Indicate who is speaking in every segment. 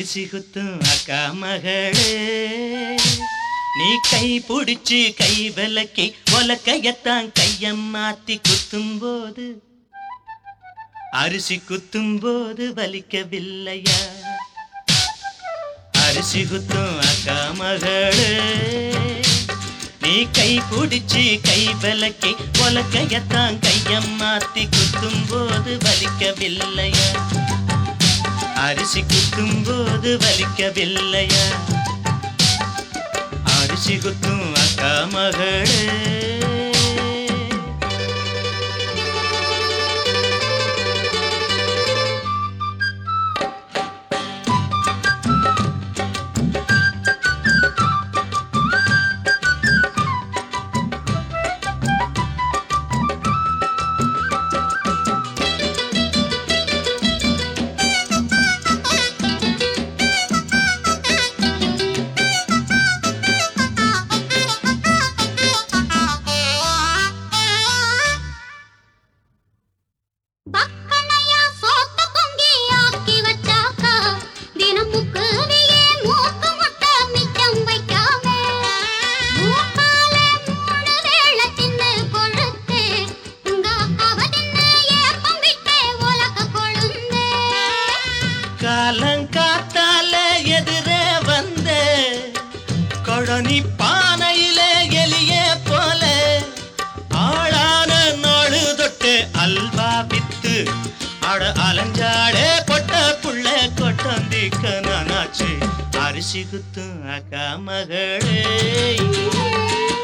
Speaker 1: அரிசி குத்தும் அக்கா மகளே. நீ கை பிடிச்சு கை விலக்கி கையத்தான் கையம் மாத்தி குத்தும் போது அரிசி குத்தும் போது வலிக்கவில்லையா? அரிசி குத்தும் அக்கா மகளே. நீ கை பிடிச்சு கை விலக்கி கையத்தான் கையம் மாத்தி குத்தும் போது வலிக்கவில்லையா? அரிசி குத்தும் போது வலிக்கவில்லையா? அரிசி குத்தும் அக்கா மகளே. கொழனி பானையில எலிய போல. ஆளான நாடு தொட்டு அல்வா வித்து அட அலஞ்சாடே பொட்ட புள்ள கொட்டந்திக்க நானாச்சு. அரிசி குத்தும் அக்கா மகளே.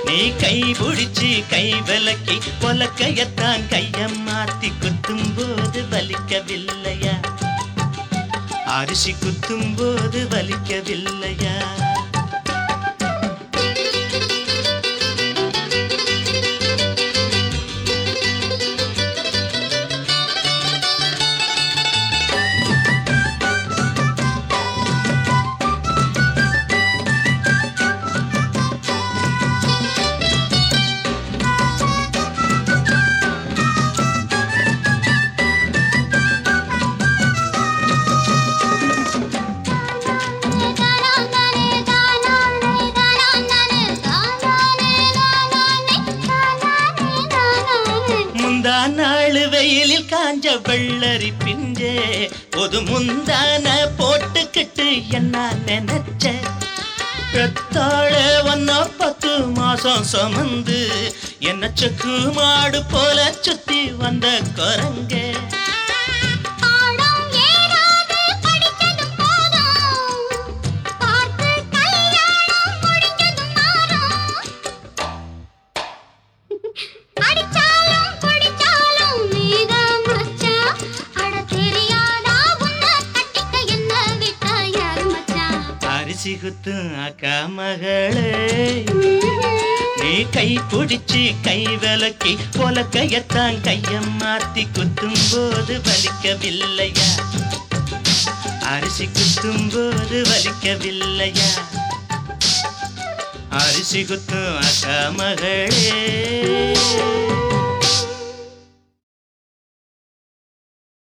Speaker 1: நீ கை பிடிச்சு கை விலக்கி கொலக்கையத்தான் கையம் மாத்தி குத்தும் போது வலிக்கவில்லையா? அரிசி குத்தும் போது வலிக்கவில்லையா? காஞ்ச வெள்ளரி பிஞ்சே பொது முந்தான போட்டுக்கிட்டு என்ன நினைச்ச? பெத்தாழ வந்த பத்து மாசம் சுமந்து என்ன செக்கு மாடு போல சுத்தி வந்த குரங்கே. சிகுத்து அக்கா மகளே நீ கை பிடிச்சு கை விலக்கி கையத்தான் கையம் மாத்தி குத்தும் போது வலிக்கவில்லையா? அரிசி குத்தும் போது வலிக்கவில்லையா? அரிசி குத்தும் அக்கா மகளே